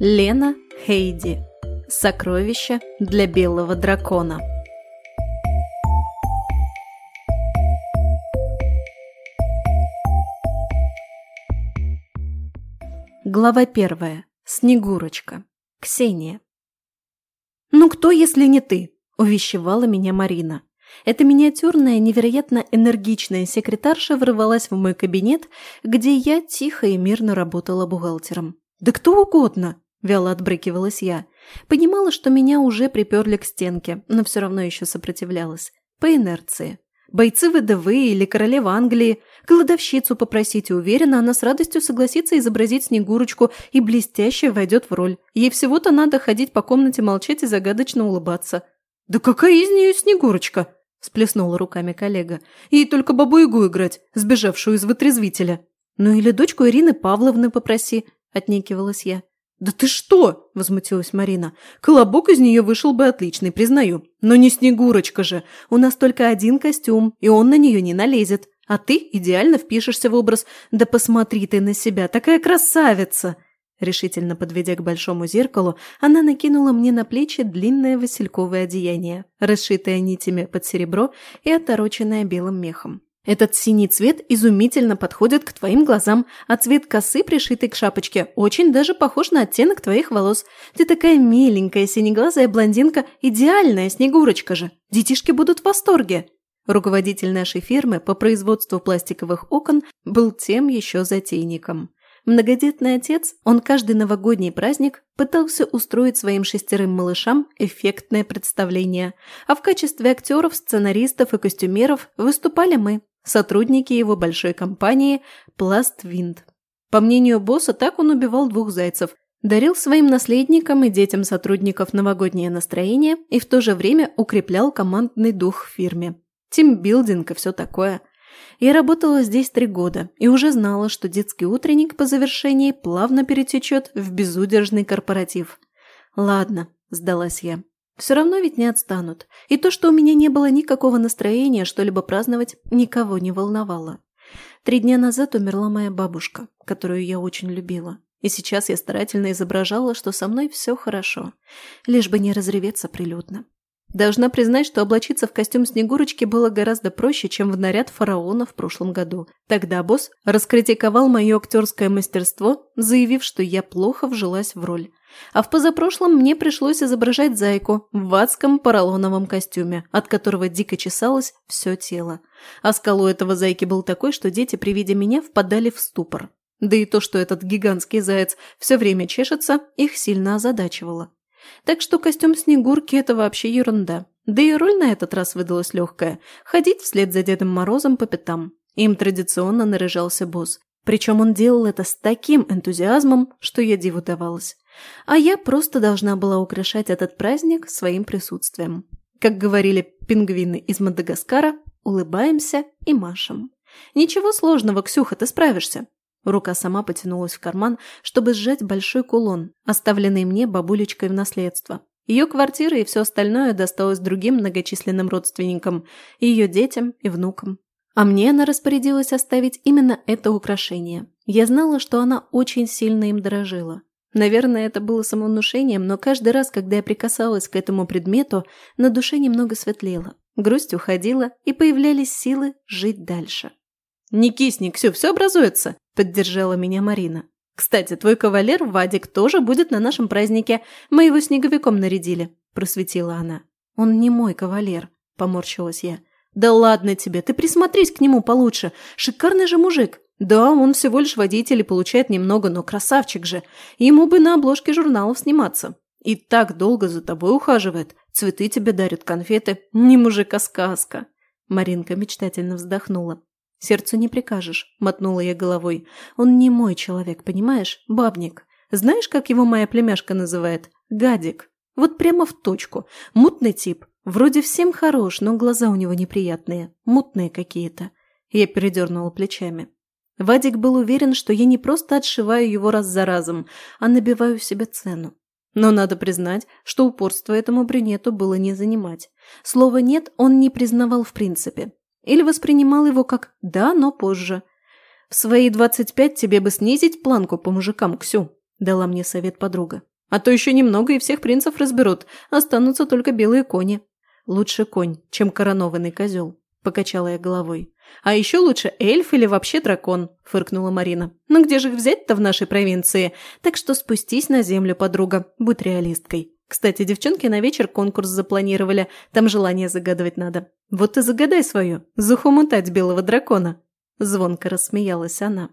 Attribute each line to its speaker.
Speaker 1: Лена Хейди. Сокровища для белого дракона. Глава первая. Снегурочка. Ксения. «Ну кто, если не ты?» – увещевала меня Марина. Эта миниатюрная, невероятно энергичная секретарша врывалась в мой кабинет, где я тихо и мирно работала бухгалтером. «Да кто угодно!» – вяло отбрыкивалась я. Понимала, что меня уже приперли к стенке, но все равно еще сопротивлялась. По инерции. Бойцы ВДВ или королева Англии, кладовщицу попросите, уверена, она с радостью согласится изобразить Снегурочку и блестяще войдет в роль. Ей всего-то надо ходить по комнате, молчать и загадочно улыбаться. «Да какая из нее Снегурочка?» – сплеснула руками коллега. «Ей только бабу-ягу играть, сбежавшую из вытрезвителя». «Ну или дочку Ирины Павловны попроси», – отнекивалась я. «Да ты что?» – возмутилась Марина. «Колобок из нее вышел бы отличный, признаю. Но не Снегурочка же. У нас только один костюм, и он на нее не налезет. А ты идеально впишешься в образ. Да посмотри ты на себя, такая красавица!» Решительно подведя к большому зеркалу, она накинула мне на плечи длинное васильковое одеяние, расшитое нитями под серебро и отороченное белым мехом. Этот синий цвет изумительно подходит к твоим глазам, а цвет косы, пришитой к шапочке, очень даже похож на оттенок твоих волос. Ты такая миленькая, синеглазая блондинка, идеальная снегурочка же. Детишки будут в восторге. Руководитель нашей фирмы по производству пластиковых окон был тем еще затейником. Многодетный отец, он каждый новогодний праздник пытался устроить своим шестерым малышам эффектное представление, а в качестве актеров, сценаристов и костюмеров выступали мы, сотрудники его большой компании «Пластвинд». По мнению босса, так он убивал двух зайцев, дарил своим наследникам и детям сотрудников новогоднее настроение и в то же время укреплял командный дух в фирме. Тимбилдинг и все такое. Я работала здесь три года и уже знала, что детский утренник по завершении плавно перетечет в безудержный корпоратив. «Ладно», – сдалась я. Все равно ведь не отстанут. И то, что у меня не было никакого настроения что-либо праздновать, никого не волновало. Три дня назад умерла моя бабушка, которую я очень любила. И сейчас я старательно изображала, что со мной все хорошо, лишь бы не разреветься прилюдно. Должна признать, что облачиться в костюм Снегурочки было гораздо проще, чем в наряд фараона в прошлом году. Тогда босс раскритиковал мое актерское мастерство, заявив, что я плохо вжилась в роль. А в позапрошлом мне пришлось изображать зайку в адском поролоновом костюме, от которого дико чесалось все тело. А скалу этого зайки был такой, что дети при виде меня впадали в ступор. Да и то, что этот гигантский заяц все время чешется, их сильно озадачивало. Так что костюм Снегурки – это вообще ерунда. Да и роль на этот раз выдалась легкая – ходить вслед за Дедом Морозом по пятам. Им традиционно наряжался босс. Причем он делал это с таким энтузиазмом, что я диву давалась. А я просто должна была украшать этот праздник своим присутствием. Как говорили пингвины из Мадагаскара, улыбаемся и машем. Ничего сложного, Ксюха, ты справишься. Рука сама потянулась в карман, чтобы сжать большой кулон, оставленный мне бабулечкой в наследство. Ее квартира и все остальное досталось другим многочисленным родственникам, ее детям и внукам. А мне она распорядилась оставить именно это украшение. Я знала, что она очень сильно им дорожила. Наверное, это было самовнушением, но каждый раз, когда я прикасалась к этому предмету, на душе немного светлело. Грусть уходила, и появлялись силы жить дальше. «Не кисни, Ксю, все образуется!» – поддержала меня Марина. «Кстати, твой кавалер, Вадик, тоже будет на нашем празднике. Мы его снеговиком нарядили», – просветила она. «Он не мой кавалер», – поморщилась я. «Да ладно тебе, ты присмотрись к нему получше. Шикарный же мужик. Да, он всего лишь водитель и получает немного, но красавчик же. Ему бы на обложке журналов сниматься. И так долго за тобой ухаживает. Цветы тебе дарят, конфеты. Не мужик, а сказка». Маринка мечтательно вздохнула. «Сердцу не прикажешь», – мотнула я головой. «Он не мой человек, понимаешь? Бабник. Знаешь, как его моя племяшка называет? Гадик. Вот прямо в точку. Мутный тип. Вроде всем хорош, но глаза у него неприятные. Мутные какие-то». Я передернула плечами. Вадик был уверен, что я не просто отшиваю его раз за разом, а набиваю себе цену. Но надо признать, что упорство этому брюнету было не занимать. Слово «нет» он не признавал в принципе. Или воспринимал его как «да, но позже». «В свои 25 тебе бы снизить планку по мужикам, Ксю», – дала мне совет подруга. А то еще немного и всех принцев разберут, останутся только белые кони. Лучше конь, чем коронованный козел, покачала я головой. А еще лучше эльф или вообще дракон, фыркнула Марина. Ну где же их взять-то в нашей провинции? Так что спустись на землю, подруга, будь реалисткой. Кстати, девчонки на вечер конкурс запланировали, там желание загадывать надо. Вот и загадай свое, захомутать белого дракона. Звонко рассмеялась она.